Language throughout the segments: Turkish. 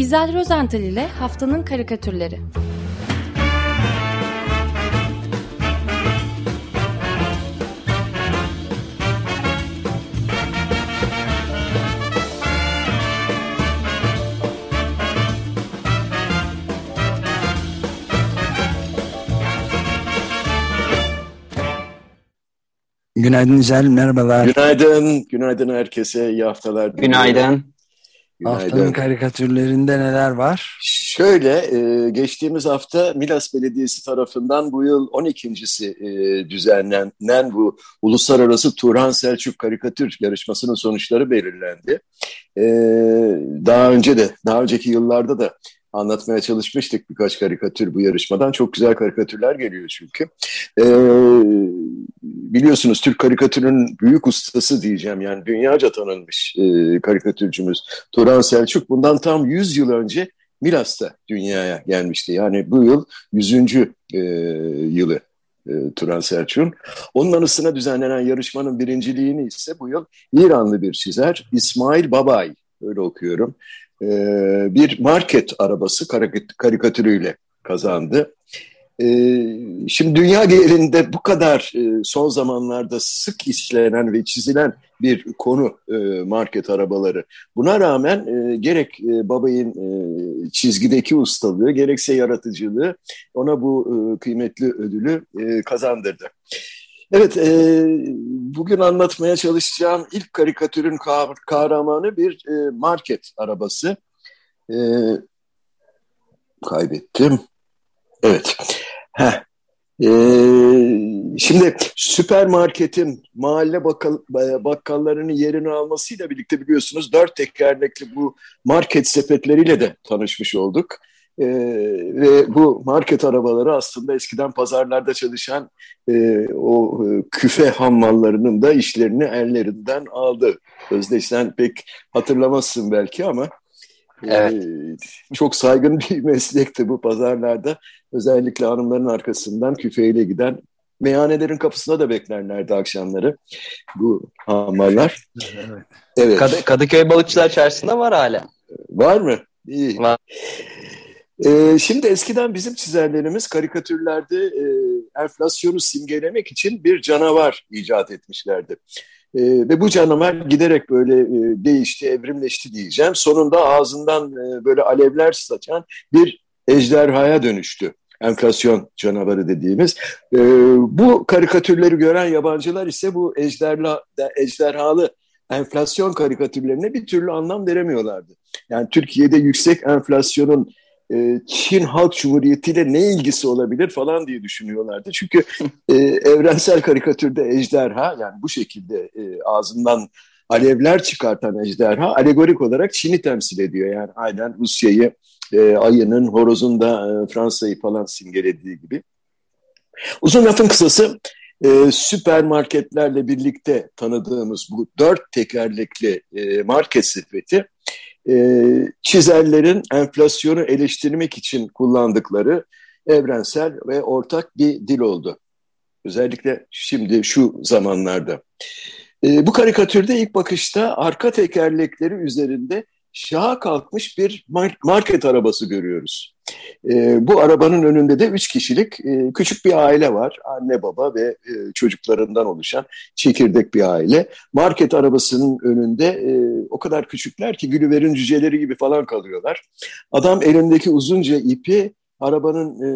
İzel Rozental ile Haftanın Karikatürleri Günaydın İzel, merhabalar. Günaydın, günaydın herkese, iyi haftalar. Günaydın. Günaydın. Haftanın karikatürlerinde neler var? Şöyle, e, geçtiğimiz hafta Milas Belediyesi tarafından bu yıl 12.si e, düzenlenen bu Uluslararası Turhan Selçuk Karikatür Yarışması'nın sonuçları belirlendi. E, daha önce de, daha önceki yıllarda da anlatmaya çalışmıştık birkaç karikatür bu yarışmadan. Çok güzel karikatürler geliyor çünkü. Ee, biliyorsunuz Türk karikatürün büyük ustası diyeceğim yani dünyaca tanınmış e, karikatürcümüz Turan Selçuk bundan tam 100 yıl önce Milas'ta dünyaya gelmişti. Yani bu yıl 100. E, yılı e, Turan Selçuk'un. Onun anısına düzenlenen yarışmanın birinciliğini ise bu yıl İranlı bir çizer İsmail Babay, öyle okuyorum, e, bir market arabası karikatürüyle kazandı. Ee, şimdi dünya genelinde bu kadar e, son zamanlarda sık işlenen ve çizilen bir konu e, market arabaları. Buna rağmen e, gerek babayın çizgideki ustalığı gerekse yaratıcılığı ona bu kıymetli ödülü kazandırdı. Evet, bugün anlatmaya çalışacağım ilk karikatürün kahramanı bir market arabası. Kaybettim. Evet. Heh. Ee, şimdi süpermarketin mahalle bakkal, bakkallarının yerini almasıyla birlikte biliyorsunuz dört tekerlekli bu market sepetleriyle de tanışmış olduk. Ee, ve bu market arabaları aslında eskiden pazarlarda çalışan e, o e, küfe hammallarının da işlerini ellerinden aldı. Özdeş sen pek hatırlamazsın belki ama Evet. Ee, çok saygın bir meslekti bu pazarlarda. Özellikle hanımların arkasından küfeyle giden meyhanelerin kapısına da beklerlerdi akşamları bu hamallar. Evet. evet. Kad Kadıköy Balıkçılar Çarşısı'nda var hala. Var mı? İyi. Var. Ee, şimdi eskiden bizim çizerlerimiz karikatürlerde e, enflasyonu simgelemek için bir canavar icat etmişlerdi. E, ve bu canavar giderek böyle e, değişti, evrimleşti diyeceğim. Sonunda ağzından e, böyle alevler saçan bir ejderhaya dönüştü. Enflasyon canavarı dediğimiz. E, bu karikatürleri gören yabancılar ise bu ejderha, ejderhalı enflasyon karikatürlerine bir türlü anlam veremiyorlardı. Yani Türkiye'de yüksek enflasyonun e, Çin Halk Cumhuriyeti ile ne ilgisi olabilir falan diye düşünüyorlardı. Çünkü e, evrensel karikatürde ejderha yani bu şekilde e, ağzından alevler çıkartan ejderha alegorik olarak Çin'i temsil ediyor. Yani aynen Rusya'yı, e, ayının, horozun da e, Fransa'yı falan simgelediği gibi. Uzun lafın kısası e, süpermarketlerle birlikte tanıdığımız bu dört tekerlekli e, market sepeti e, çizerlerin enflasyonu eleştirmek için kullandıkları evrensel ve ortak bir dil oldu. Özellikle şimdi şu zamanlarda. E, bu karikatürde ilk bakışta arka tekerlekleri üzerinde şaha kalkmış bir market arabası görüyoruz. E, bu arabanın önünde de üç kişilik e, küçük bir aile var. Anne baba ve e, çocuklarından oluşan çekirdek bir aile. Market arabasının önünde e, o kadar küçükler ki Gülüver'in cüceleri gibi falan kalıyorlar. Adam elindeki uzunca ipi arabanın e,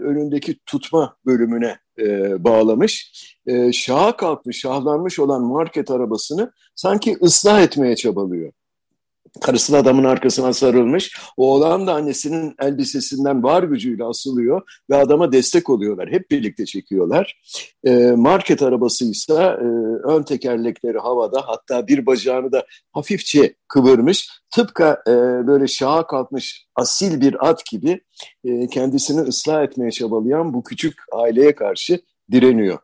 önündeki tutma bölümüne e, bağlamış. E, şaha kalkmış, şahlanmış olan market arabasını sanki ıslah etmeye çabalıyor. Karısı da adamın arkasına sarılmış. Oğlan da annesinin elbisesinden var gücüyle asılıyor ve adama destek oluyorlar. Hep birlikte çekiyorlar. E, market arabası ise e, ön tekerlekleri havada hatta bir bacağını da hafifçe kıvırmış. Tıpkı e, böyle şaha kalkmış asil bir at gibi e, kendisini ıslah etmeye çabalayan bu küçük aileye karşı direniyor.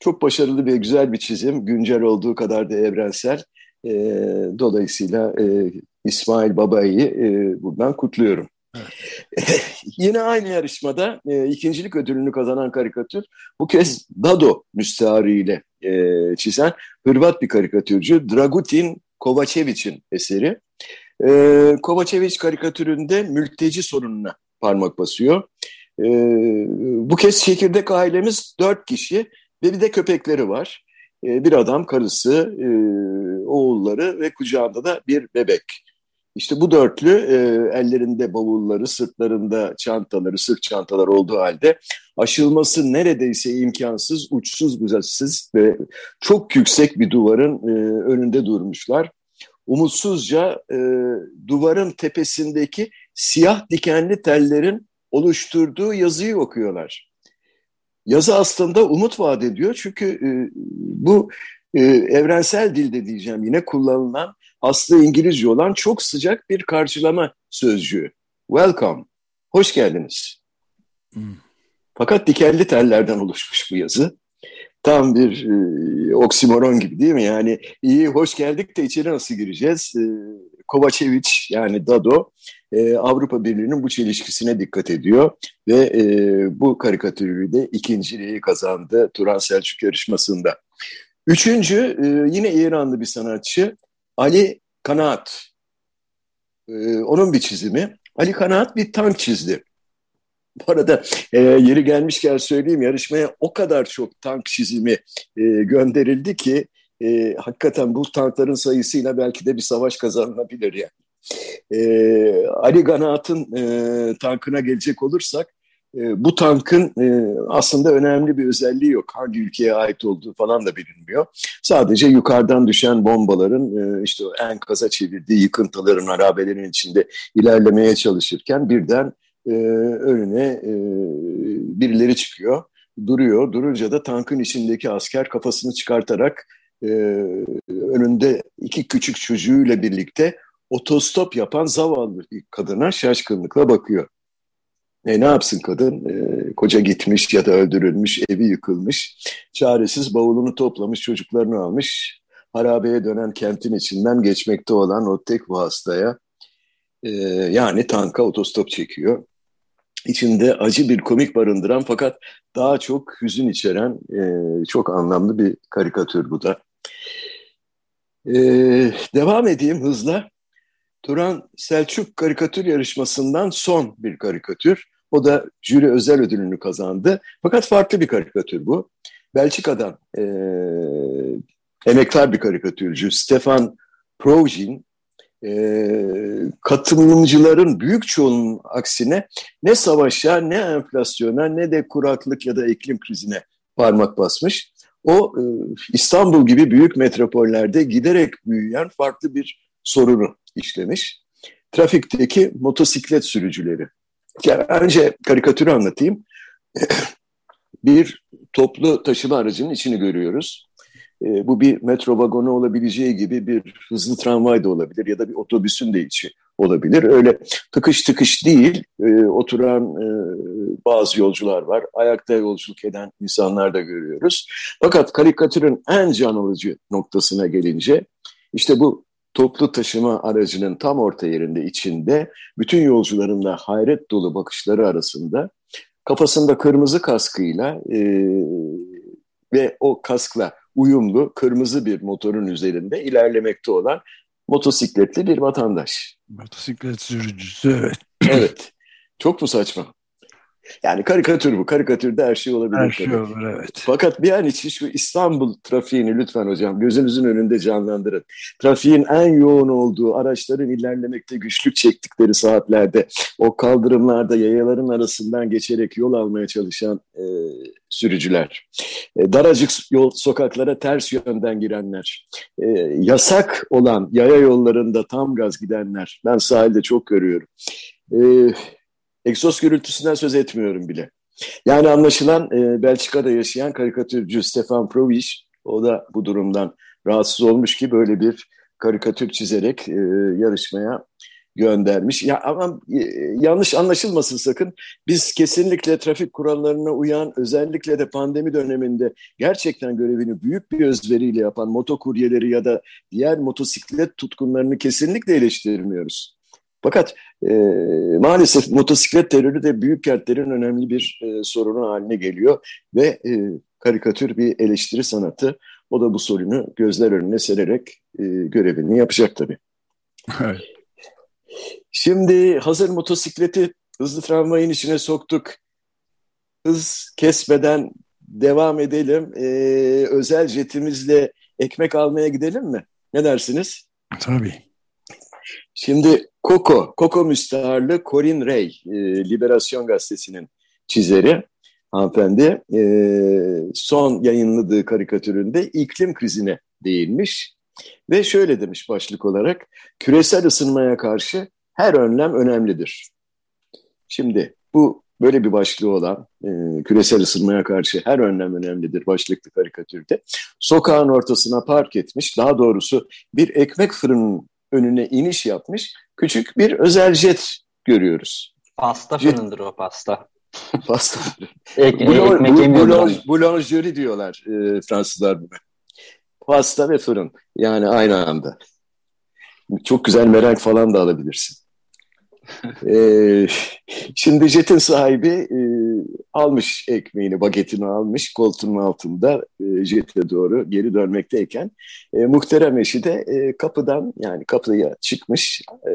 Çok başarılı ve güzel bir çizim. Güncel olduğu kadar da evrensel. E, dolayısıyla e, İsmail Baba'yı e, buradan kutluyorum. Evet. Yine aynı yarışmada e, ikincilik ödülünü kazanan karikatür bu kez Dado müstahariyle e, çizen Hırvat bir karikatürcü Dragutin Kovačević'in eseri. E, Kovacevic karikatüründe mülteci sorununa parmak basıyor. E, bu kez çekirdek ailemiz dört kişi ve bir de köpekleri var. E, bir adam, karısı, e, oğulları ve kucağında da bir bebek. İşte bu dörtlü e, ellerinde bavulları, sırtlarında çantaları, sırt çantalar olduğu halde aşılması neredeyse imkansız, uçsuz bucaksız ve çok yüksek bir duvarın e, önünde durmuşlar. Umutsuzca e, duvarın tepesindeki siyah dikenli tellerin oluşturduğu yazıyı okuyorlar. Yazı aslında umut vaat ediyor çünkü e, bu e, evrensel dilde diyeceğim yine kullanılan aslı İngilizce olan çok sıcak bir karşılama sözcüğü. Welcome, hoş geldiniz. Hmm. Fakat dikenli tellerden oluşmuş bu yazı. Tam bir e, oksimoron gibi değil mi? Yani iyi hoş geldik de içeri nasıl gireceğiz? E, Kovacevic yani Dado e, Avrupa Birliği'nin bu çelişkisine dikkat ediyor ve e, bu karikatürü de ikinciliği kazandı Turan Selçuk yarışmasında. Üçüncü e, yine İranlı bir sanatçı Ali Kanaat. E, onun bir çizimi. Ali Kanaat bir tank çizdi. Bu arada e, yeri gelmişken söyleyeyim yarışmaya o kadar çok tank çizimi e, gönderildi ki e, hakikaten bu tankların sayısıyla belki de bir savaş kazanılabilir yani. E, Ali Kanaat'ın e, tankına gelecek olursak e, bu tankın e, aslında önemli bir özelliği yok. Hangi ülkeye ait olduğu falan da bilinmiyor. Sadece yukarıdan düşen bombaların e, işte o enkaza çevirdiği yıkıntıların, harabelerin içinde ilerlemeye çalışırken birden önüne birileri çıkıyor. Duruyor. Durunca da tankın içindeki asker kafasını çıkartarak önünde iki küçük çocuğuyla birlikte otostop yapan zavallı bir kadına şaşkınlıkla bakıyor. E, ne yapsın kadın? E, koca gitmiş ya da öldürülmüş, evi yıkılmış. Çaresiz bavulunu toplamış, çocuklarını almış. Harabeye dönen kentin içinden geçmekte olan o tek vasıtaya e, yani tanka otostop çekiyor. İçinde acı bir komik barındıran fakat daha çok hüzün içeren e, çok anlamlı bir karikatür bu da. E, devam edeyim hızla. Turan Selçuk karikatür yarışmasından son bir karikatür. O da jüri özel ödülünü kazandı. Fakat farklı bir karikatür bu. Belçika'dan e, emektar bir karikatürcü Stefan Progin e, katılımcıların büyük çoğunun aksine ne savaşa, ne enflasyona, ne de kuraklık ya da iklim krizine parmak basmış. O e, İstanbul gibi büyük metropollerde giderek büyüyen farklı bir sorunu işlemiş. Trafikteki motosiklet sürücüleri. Yani önce karikatürü anlatayım. bir toplu taşıma aracının içini görüyoruz. E, bu bir metro vagonu olabileceği gibi bir hızlı tramvay da olabilir ya da bir otobüsün de içi olabilir. Öyle tıkış tıkış değil, e, oturan e, bazı yolcular var, ayakta yolculuk eden insanlar da görüyoruz. Fakat karikatürün en can alıcı noktasına gelince, işte bu toplu taşıma aracının tam orta yerinde içinde bütün yolcuların da hayret dolu bakışları arasında kafasında kırmızı kaskıyla e, ve o kaskla uyumlu kırmızı bir motorun üzerinde ilerlemekte olan motosikletli bir vatandaş. Motosiklet sürücüsü evet. evet. Çok mu saçma? Yani karikatür bu. Karikatürde her şey olabilir. Her şey olur evet. Fakat bir an için şu İstanbul trafiğini lütfen hocam gözünüzün önünde canlandırın. Trafiğin en yoğun olduğu, araçların ilerlemekte güçlük çektikleri saatlerde o kaldırımlarda yayaların arasından geçerek yol almaya çalışan e, sürücüler. E, daracık yol, sokaklara ters yönden girenler. E, yasak olan yaya yollarında tam gaz gidenler. Ben sahilde çok görüyorum. E, egzoz gürültüsünden söz etmiyorum bile. Yani anlaşılan e, Belçika'da yaşayan karikatürcü Stefan Proviş, o da bu durumdan rahatsız olmuş ki böyle bir karikatür çizerek e, yarışmaya göndermiş. Ya ama e, yanlış anlaşılmasın sakın. Biz kesinlikle trafik kurallarına uyan, özellikle de pandemi döneminde gerçekten görevini büyük bir özveriyle yapan motokuryeleri ya da diğer motosiklet tutkunlarını kesinlikle eleştirmiyoruz. Fakat e, maalesef motosiklet terörü de büyük kentlerin önemli bir e, sorunu haline geliyor ve e, karikatür bir eleştiri sanatı. O da bu sorunu gözler önüne sererek e, görevini yapacak tabii. Evet. Şimdi hazır motosikleti hızlı tramvayın içine soktuk. Hız kesmeden devam edelim. Ee, özel jetimizle ekmek almaya gidelim mi? Ne dersiniz? Tabii. Şimdi Coco, Coco müstaharlı Corinne Ray, e, Liberasyon Gazetesi'nin çizeri hanımefendi e, son yayınladığı karikatüründe iklim krizine değinmiş ve şöyle demiş başlık olarak küresel ısınmaya karşı her önlem önemlidir. Şimdi bu böyle bir başlığı olan e, küresel ısınmaya karşı her önlem önemlidir başlıklı karikatürde. Sokağın ortasına park etmiş, daha doğrusu bir ekmek fırının önüne iniş yapmış küçük bir özel jet görüyoruz. Pasta jet... fırındır o pasta. Pasta ekmek Boulangerie diyorlar e, Fransızlar buna. Pasta ve fırın yani aynı anda. Çok güzel merenk falan da alabilirsin. Ee, şimdi jetin sahibi e, almış ekmeğini, bagetini almış koltuğunun altında e, jete doğru geri dönmekteyken e, muhterem eşi de e, kapıdan yani kapıya çıkmış e,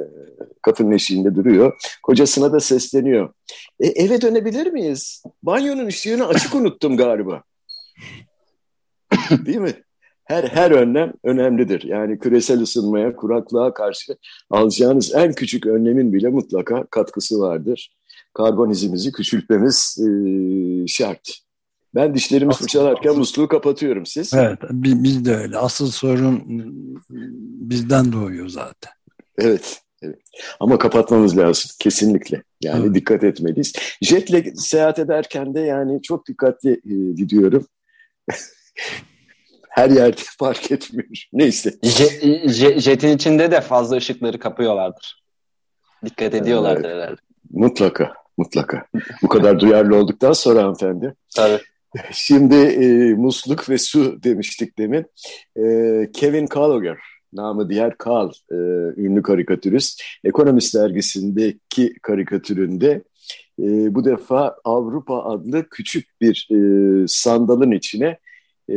kapının eşiğinde duruyor. Kocasına da sesleniyor. E, eve dönebilir miyiz? Banyonun ışığını açık unuttum galiba. Değil mi? Her her önlem önemlidir. Yani küresel ısınmaya, kuraklığa karşı alacağınız en küçük önlemin bile mutlaka katkısı vardır. Karbon izimizi küçültmemiz e, şart. Ben dişlerimi fırçalarken musluğu kapatıyorum. Siz? Evet, biz de öyle. Asıl sorun bizden doğuyor zaten. Evet, evet. Ama kapatmamız lazım kesinlikle. Yani evet. dikkat etmeliyiz. Jetle seyahat ederken de yani çok dikkatli e, gidiyorum. her yerde fark etmiyor. Neyse. Jet, jetin içinde de fazla ışıkları kapıyorlardır. Dikkat ediyorlardır evet. herhalde. Mutlaka, mutlaka. Bu kadar duyarlı olduktan sonra hanımefendi. Tabii. Şimdi e, musluk ve su demiştik demin. E, Kevin Gallagher, namı diğer Kal, e, ünlü karikatürist. Ekonomist dergisindeki karikatüründe e, bu defa Avrupa adlı küçük bir e, sandalın içine e,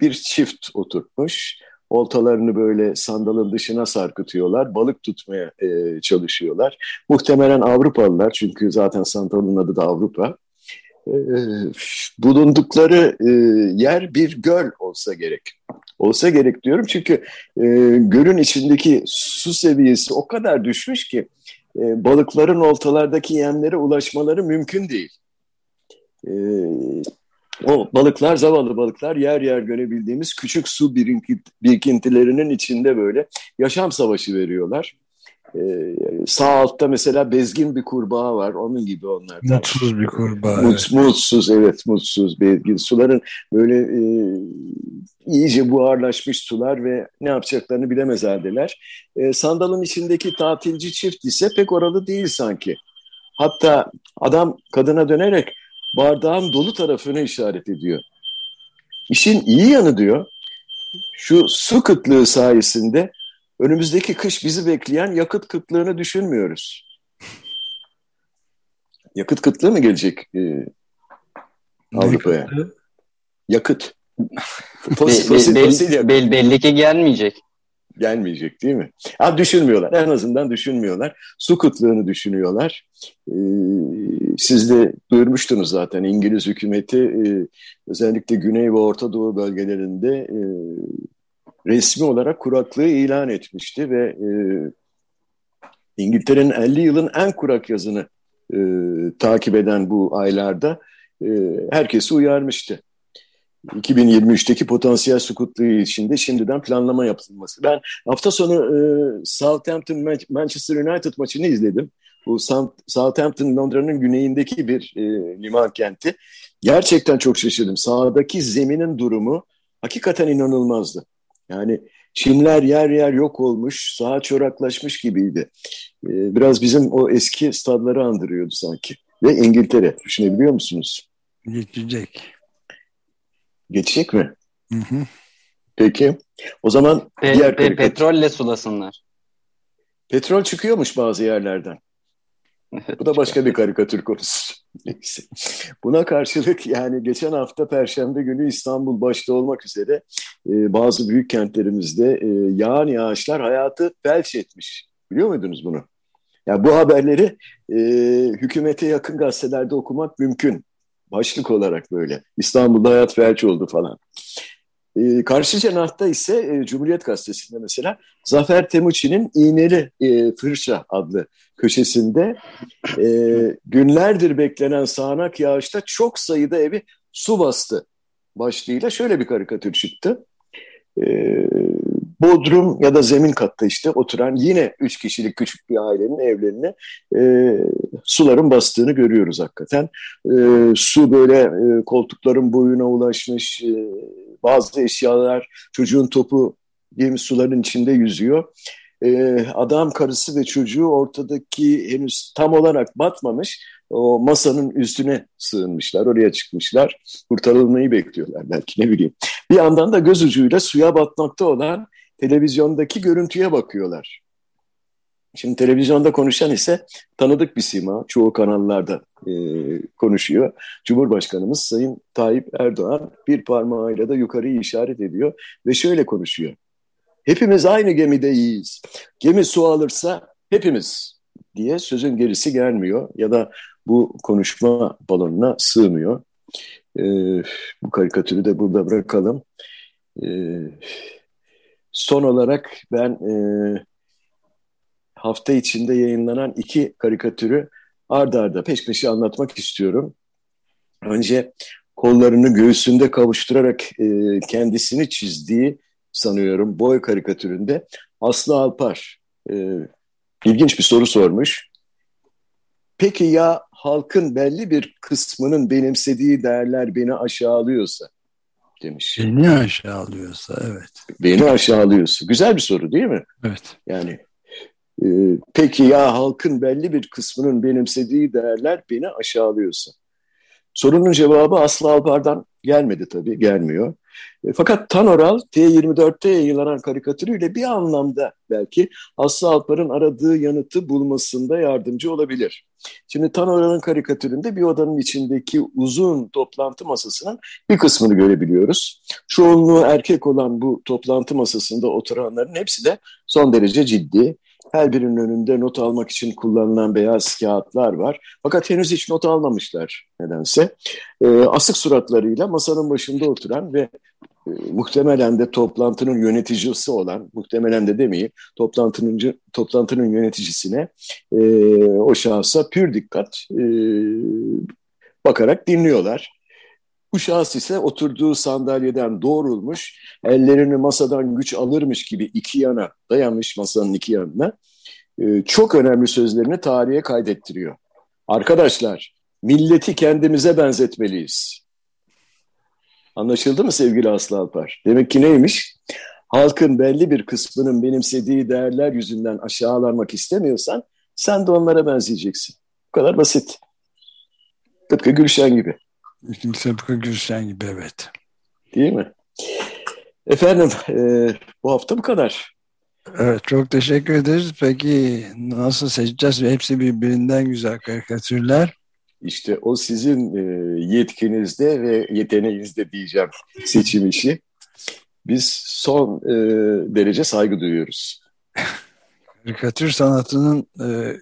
bir çift oturtmuş. Oltalarını böyle sandalın dışına sarkıtıyorlar. Balık tutmaya e, çalışıyorlar. Muhtemelen Avrupalılar çünkü zaten sandalın adı da Avrupa. E, bulundukları e, yer bir göl olsa gerek. Olsa gerek diyorum çünkü e, gölün içindeki su seviyesi o kadar düşmüş ki e, balıkların oltalardaki yemlere ulaşmaları mümkün değil. E, o balıklar, zavallı balıklar yer yer görebildiğimiz küçük su birikintilerinin içinde böyle yaşam savaşı veriyorlar. Ee, sağ altta mesela bezgin bir kurbağa var. Onun gibi onlar. Mutsuz bir kurbağa. Mut, evet. Mutsuz evet mutsuz bezgin. Suların böyle e, iyice buharlaşmış sular ve ne yapacaklarını bilemez haldeler. E, sandalın içindeki tatilci çift ise pek oralı değil sanki. Hatta adam kadına dönerek bardağın dolu tarafını işaret ediyor. İşin iyi yanı diyor, şu su kıtlığı sayesinde önümüzdeki kış bizi bekleyen yakıt kıtlığını düşünmüyoruz. Yakıt kıtlığı mı gelecek e, Avrupa'ya? Yakıt. Fosil, fosil, fosil yakıt. belli ki gelmeyecek gelmeyecek değil mi? Ha, düşünmüyorlar. En azından düşünmüyorlar. Su kıtlığını düşünüyorlar. Ee, siz de duyurmuştunuz zaten İngiliz hükümeti e, özellikle Güney ve Orta Doğu bölgelerinde e, resmi olarak kuraklığı ilan etmişti ve e, İngiltere'nin 50 yılın en kurak yazını e, takip eden bu aylarda e, herkesi uyarmıştı. 2023'teki potansiyel sukutluğu içinde şimdiden planlama yapılması. Ben hafta sonu e, Southampton Manchester United maçını izledim. Bu Southampton Londra'nın güneyindeki bir e, liman kenti. Gerçekten çok şaşırdım. Sahadaki zeminin durumu hakikaten inanılmazdı. Yani çimler yer yer yok olmuş, saha çoraklaşmış gibiydi. E, biraz bizim o eski stadları andırıyordu sanki. Ve İngiltere, düşünebiliyor musunuz? Geçecek. Geçecek mi? Hı hı. Peki. O zaman pe diğer pe petrolle sulasınlar. Petrol çıkıyormuş bazı yerlerden. Bu da başka bir karikatür konusu. Neyse. Buna karşılık yani geçen hafta Perşembe günü İstanbul başta olmak üzere e, bazı büyük kentlerimizde e, yağan yağışlar hayatı felç etmiş. Biliyor muydunuz bunu? Yani bu haberleri e, hükümete yakın gazetelerde okumak mümkün. Başlık olarak böyle. İstanbul'da hayat felç oldu falan. E, karşı cenahta ise e, Cumhuriyet Gazetesi'nde mesela Zafer Temuçin'in İğneli e, Fırça adlı köşesinde e, günlerdir beklenen sağanak yağışta çok sayıda evi su bastı başlığıyla şöyle bir karikatür çıktı. E, Bodrum ya da zemin katta işte oturan yine üç kişilik küçük bir ailenin evlerine e, suların bastığını görüyoruz hakikaten. E, su böyle e, koltukların boyuna ulaşmış, e, bazı eşyalar çocuğun topu gemi suların içinde yüzüyor. Ee, adam karısı ve çocuğu ortadaki henüz tam olarak batmamış o masanın üstüne sığınmışlar, oraya çıkmışlar. Kurtarılmayı bekliyorlar belki ne bileyim. Bir yandan da göz ucuyla suya batmakta olan televizyondaki görüntüye bakıyorlar. Şimdi televizyonda konuşan ise tanıdık bir sima. Çoğu kanallarda e, konuşuyor. Cumhurbaşkanımız Sayın Tayyip Erdoğan bir parmağıyla da yukarıyı işaret ediyor ve şöyle konuşuyor. Hepimiz aynı gemideyiz. Gemi su alırsa hepimiz diye sözün gerisi gelmiyor ya da bu konuşma balonuna sığmıyor. E, bu karikatürü de burada bırakalım. E, son olarak ben e, hafta içinde yayınlanan iki karikatürü ard arda peş peşe anlatmak istiyorum. Önce kollarını göğsünde kavuşturarak e, kendisini çizdiği sanıyorum boy karikatüründe Aslı Alpar e, ilginç bir soru sormuş. Peki ya halkın belli bir kısmının benimsediği değerler beni aşağılıyorsa demiş. Beni aşağılıyorsa evet. Beni aşağılıyorsa. Güzel bir soru değil mi? Evet. Yani e, peki ya halkın belli bir kısmının benimsediği değerler beni aşağılıyorsa. Sorunun cevabı Aslı Alpar'dan gelmedi tabii, gelmiyor. E, fakat Tanoral T24'te yayınlanan karikatürüyle bir anlamda belki Aslı Alpar'ın aradığı yanıtı bulmasında yardımcı olabilir. Şimdi Tanoral'ın karikatüründe bir odanın içindeki uzun toplantı masasının bir kısmını görebiliyoruz. Çoğunluğu erkek olan bu toplantı masasında oturanların hepsi de son derece ciddi. Her birinin önünde not almak için kullanılan beyaz kağıtlar var. Fakat henüz hiç not almamışlar nedense. E, asık suratlarıyla masanın başında oturan ve e, muhtemelen de toplantının yöneticisi olan, muhtemelen de demeyeyim, toplantının, toplantının yöneticisine e, o şahsa pür dikkat e, bakarak dinliyorlar. Bu şahıs ise oturduğu sandalyeden doğrulmuş, ellerini masadan güç alırmış gibi iki yana dayanmış masanın iki yanına. E, çok önemli sözlerini tarihe kaydettiriyor. Arkadaşlar, milleti kendimize benzetmeliyiz. Anlaşıldı mı sevgili Aslı Alpar? Demek ki neymiş? Halkın belli bir kısmının benimsediği değerler yüzünden aşağılanmak istemiyorsan sen de onlara benzeyeceksin. Bu kadar basit. Tıpkı Gülşen gibi. Tıpkı Gülşen gibi evet. Değil mi? Efendim e, bu hafta bu kadar. Evet çok teşekkür ederiz. Peki nasıl seçeceğiz? Hepsi birbirinden güzel karikatürler. İşte o sizin e, yetkinizde ve yeteneğinizde diyeceğim seçim işi. Biz son e, derece saygı duyuyoruz. Karikatür sanatının e,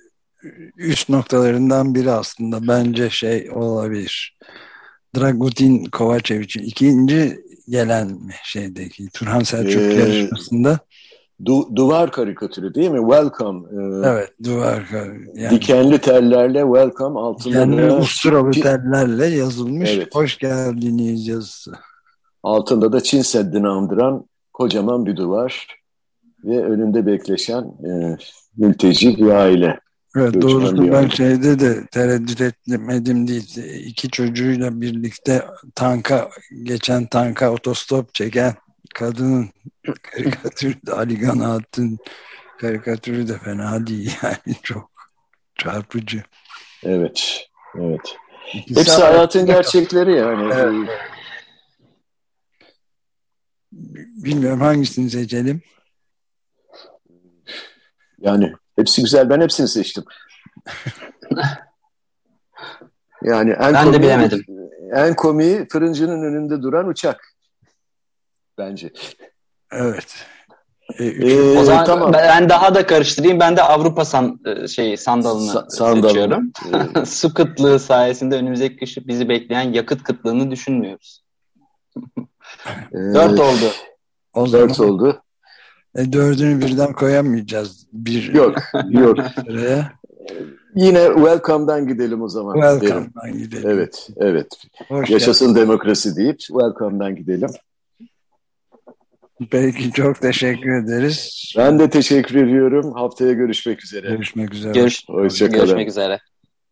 üst noktalarından biri aslında bence şey olabilir. Dragutin Kovacevic'in ikinci gelen şeydeki Turhan Selçuk ee, yarışmasında du, duvar karikatürü değil mi? Welcome. E, evet duvar yani, Dikenli tellerle welcome altında dikenli usturalı tellerle yazılmış evet. hoş geldiniz yazısı. Altında da Çin Seddi'ni andıran kocaman bir duvar ve önünde bekleşen e, mülteci bir aile. Evet doğrusu ben şeyde de tereddüt etmedim değil. İki çocuğuyla birlikte tanka geçen tanka otostop çeken kadının karikatürü de Ali Ganaat'ın karikatürü de fena değil yani çok çarpıcı. Evet, evet. İkisi Hepsi hayatın gerçekleri yani. Evet. Bilmiyorum hangisini seçelim. Yani hepsi güzel. Ben hepsini seçtim. yani en ben komiği, de bilemedim. En komiği fırıncının önünde duran uçak bence. Evet. E, üçü- Ee, O zaman tamam. ben daha da karıştırayım. Ben de Avrupa san, şey sandalını Sa- sandalını. seçiyorum. Ee, Su kıtlığı sayesinde önümüzdeki kışı bizi bekleyen yakıt kıtlığını düşünmüyoruz. e, Dört oldu. o zaman Dört oldu. E, dördünü birden koyamayacağız bir Yok, yok. sıraya. Yine welcome'dan gidelim o zaman. Welcome'dan gidelim. Evet, evet. Hoş Yaşasın demokrasi deyip welcome'dan gidelim. geldin. Peki çok teşekkür ederiz. Ben de teşekkür ediyorum. Haftaya görüşmek üzere. Görüşmek üzere. Görüş, Hoşça kalın. görüşmek üzere.